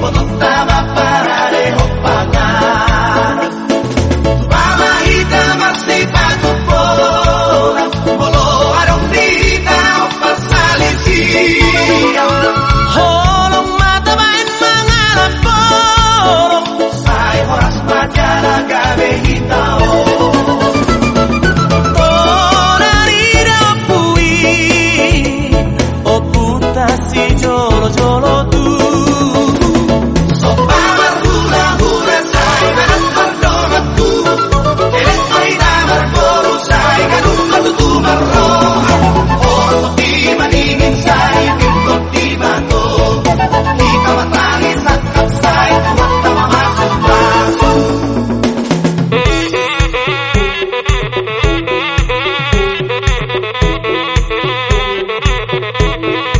Baba Thank you.